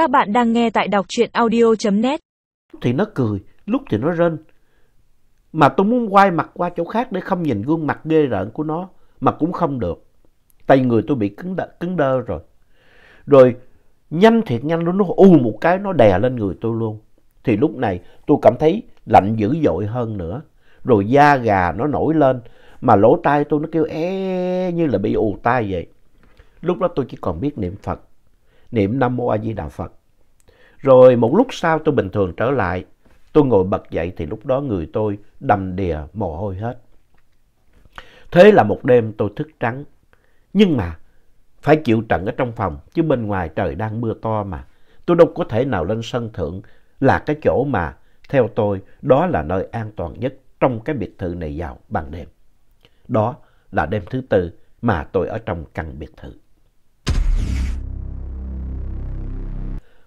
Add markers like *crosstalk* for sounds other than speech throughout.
Các bạn đang nghe tại đọc truyện audio.net. thì nó cười, lúc thì nó rên. Mà tôi muốn quay mặt qua chỗ khác để không nhìn gương mặt ghê rợn của nó, mà cũng không được. Tay người tôi bị cứng đơ, cứng đơ rồi. Rồi nhanh thiệt nhanh luôn, nó u một cái nó đè lên người tôi luôn. Thì lúc này tôi cảm thấy lạnh dữ dội hơn nữa. Rồi da gà nó nổi lên, mà lỗ tai tôi nó kêu é như là bị ù tai vậy. Lúc đó tôi chỉ còn biết niệm Phật, niệm Nam Mô A Di Đà Phật. Rồi một lúc sau tôi bình thường trở lại, tôi ngồi bật dậy thì lúc đó người tôi đầm đìa mồ hôi hết. Thế là một đêm tôi thức trắng. Nhưng mà phải chịu trận ở trong phòng, chứ bên ngoài trời đang mưa to mà. Tôi đâu có thể nào lên sân thượng là cái chỗ mà theo tôi đó là nơi an toàn nhất trong cái biệt thự này vào ban đêm. Đó là đêm thứ tư mà tôi ở trong căn biệt thự.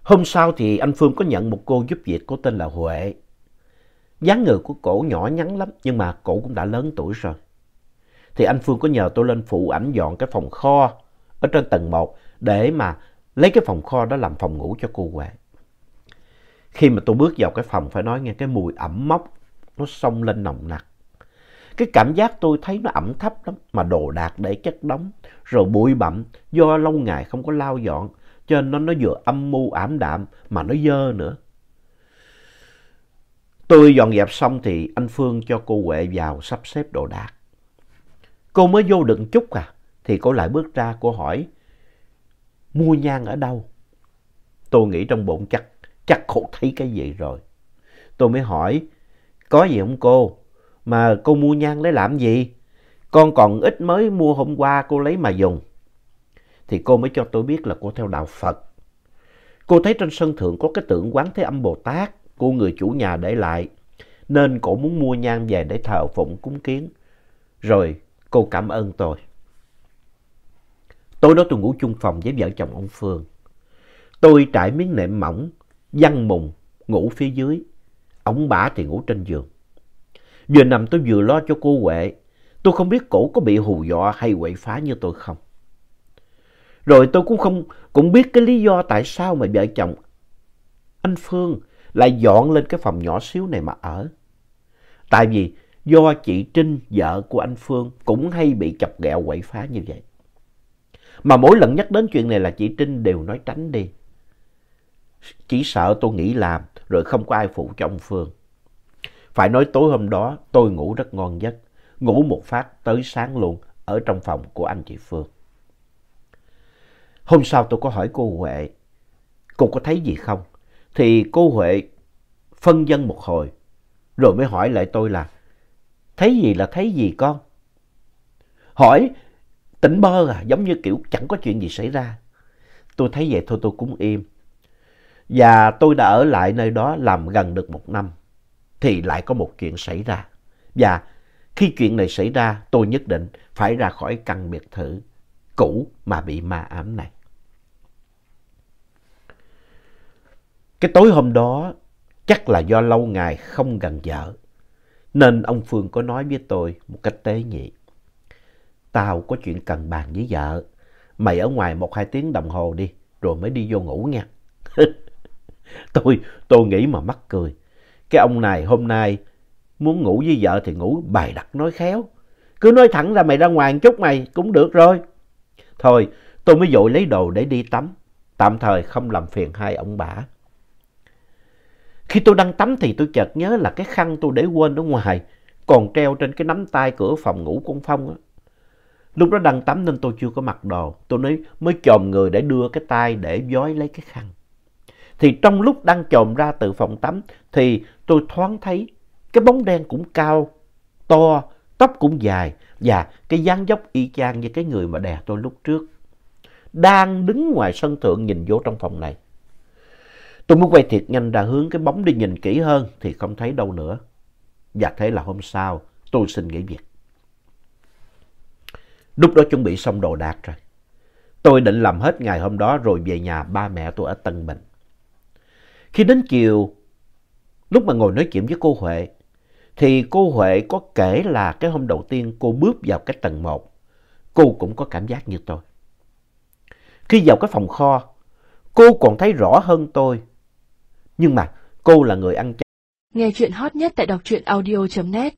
Hôm sau thì anh Phương có nhận một cô giúp việc có tên là Huệ. dáng người của cổ nhỏ nhắn lắm, nhưng mà cổ cũng đã lớn tuổi rồi. Thì anh Phương có nhờ tôi lên phụ ảnh dọn cái phòng kho ở trên tầng 1 để mà lấy cái phòng kho đó làm phòng ngủ cho cô Huệ. Khi mà tôi bước vào cái phòng, phải nói nghe, cái mùi ẩm mốc, nó xông lên nồng nặc. Cái cảm giác tôi thấy nó ẩm thấp lắm, mà đồ đạc để chất đống rồi bụi bặm, do lâu ngày không có lau dọn cho nên nó, nó vừa âm mưu ảm đạm mà nó dơ nữa. Tôi dọn dẹp xong thì anh Phương cho cô Huệ vào sắp xếp đồ đạc. Cô mới vô đựng chút à, thì cô lại bước ra cô hỏi, mua nhang ở đâu? Tôi nghĩ trong bụng chắc, chắc cô thấy cái gì rồi. Tôi mới hỏi, có gì không cô? Mà cô mua nhang lấy làm gì? Con còn ít mới mua hôm qua cô lấy mà dùng thì cô mới cho tôi biết là cô theo đạo Phật. Cô thấy trên sân thượng có cái tượng quán Thế Âm Bồ Tát, cô người chủ nhà để lại, nên cô muốn mua nhang về để thờ phụng cúng kiến. Rồi cô cảm ơn tôi. Tối đó tôi ngủ chung phòng với vợ chồng ông Phương. Tôi trải miếng nệm mỏng, văng mùng, ngủ phía dưới. Ông bà thì ngủ trên giường. Vừa nằm tôi vừa lo cho cô Huệ. Tôi không biết cổ có bị hù dọa hay quậy phá như tôi không. Rồi tôi cũng không cũng biết cái lý do tại sao mà vợ chồng anh Phương lại dọn lên cái phòng nhỏ xíu này mà ở. Tại vì do chị Trinh, vợ của anh Phương, cũng hay bị chọc ghẹo quậy phá như vậy. Mà mỗi lần nhắc đến chuyện này là chị Trinh đều nói tránh đi. Chỉ sợ tôi nghĩ làm rồi không có ai phụ cho ông Phương. Phải nói tối hôm đó tôi ngủ rất ngon giấc, ngủ một phát tới sáng luôn ở trong phòng của anh chị Phương. Hôm sau tôi có hỏi cô Huệ, cô có thấy gì không? Thì cô Huệ phân dân một hồi, rồi mới hỏi lại tôi là, thấy gì là thấy gì con? Hỏi tỉnh bơ à, giống như kiểu chẳng có chuyện gì xảy ra. Tôi thấy vậy thôi tôi cũng im. Và tôi đã ở lại nơi đó làm gần được một năm, thì lại có một chuyện xảy ra. Và khi chuyện này xảy ra, tôi nhất định phải ra khỏi căn biệt thự cũ mà bị ma ám này. Cái tối hôm đó chắc là do lâu ngày không gần vợ. Nên ông Phương có nói với tôi một cách tế nhị. Tao có chuyện cần bàn với vợ. Mày ở ngoài một hai tiếng đồng hồ đi rồi mới đi vô ngủ nha. *laughs* tôi, tôi nghĩ mà mắc cười. Cái ông này hôm nay muốn ngủ với vợ thì ngủ bài đặt nói khéo. Cứ nói thẳng ra mày ra ngoài một chút mày cũng được rồi. Thôi tôi mới vội lấy đồ để đi tắm. Tạm thời không làm phiền hai ông bà. Khi tôi đang tắm thì tôi chợt nhớ là cái khăn tôi để quên ở ngoài còn treo trên cái nắm tay cửa phòng ngủ của ông Phong á. Lúc đó đang tắm nên tôi chưa có mặc đồ. Tôi mới, mới chồm người để đưa cái tay để vói lấy cái khăn. Thì trong lúc đang chồm ra từ phòng tắm thì tôi thoáng thấy cái bóng đen cũng cao, to, tóc cũng dài và cái dáng dốc y chang như cái người mà đè tôi lúc trước. Đang đứng ngoài sân thượng nhìn vô trong phòng này. Tôi muốn quay thiệt nhanh ra hướng cái bóng đi nhìn kỹ hơn thì không thấy đâu nữa. Và thế là hôm sau tôi xin nghỉ việc. Lúc đó chuẩn bị xong đồ đạc rồi. Tôi định làm hết ngày hôm đó rồi về nhà ba mẹ tôi ở Tân Bình. Khi đến chiều, lúc mà ngồi nói chuyện với cô Huệ, thì cô Huệ có kể là cái hôm đầu tiên cô bước vào cái tầng 1, cô cũng có cảm giác như tôi. Khi vào cái phòng kho, Cô còn thấy rõ hơn tôi. Nhưng mà cô là người ăn chay. Nghe chuyện hot nhất tại đọc truyện audio.net